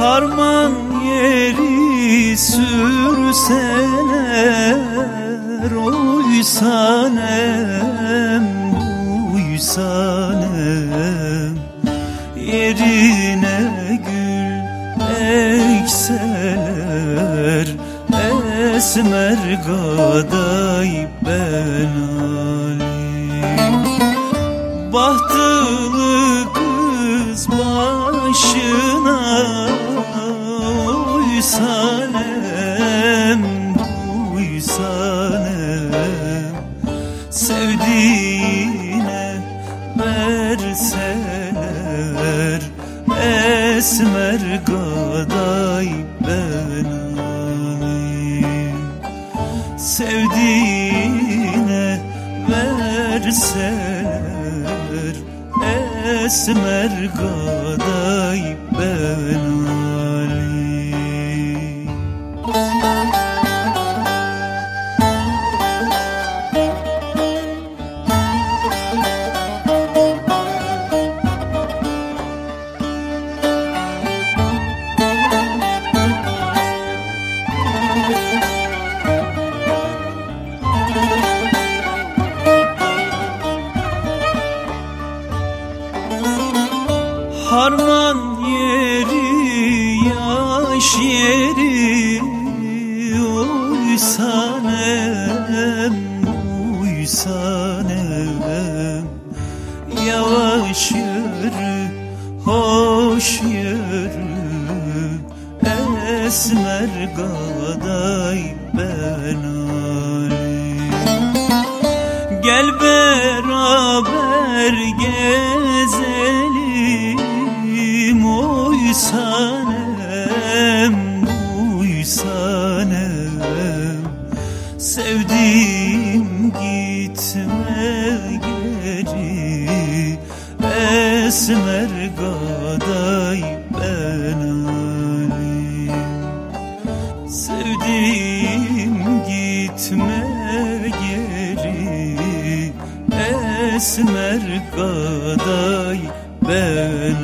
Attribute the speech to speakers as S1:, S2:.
S1: harman yeri sürseler oysanem buysanem yerine gül ekseler esmer gaday ben Ali bahtılı kız başına sanem Sevdiğine verseler Esmer gaday ben alayım Sevdiğine verseler Esmer gaday Harman yeri, yaş yeri Oy sanem, oy sanem Yavaş yürü, hoş yürü Esmer gaday ben Gel beraber gezelim Oy sanem, oy sanem Sevdiğim gitme geri Esmer gaday ben alim Sevdiğim gitme geri Esmer gaday ben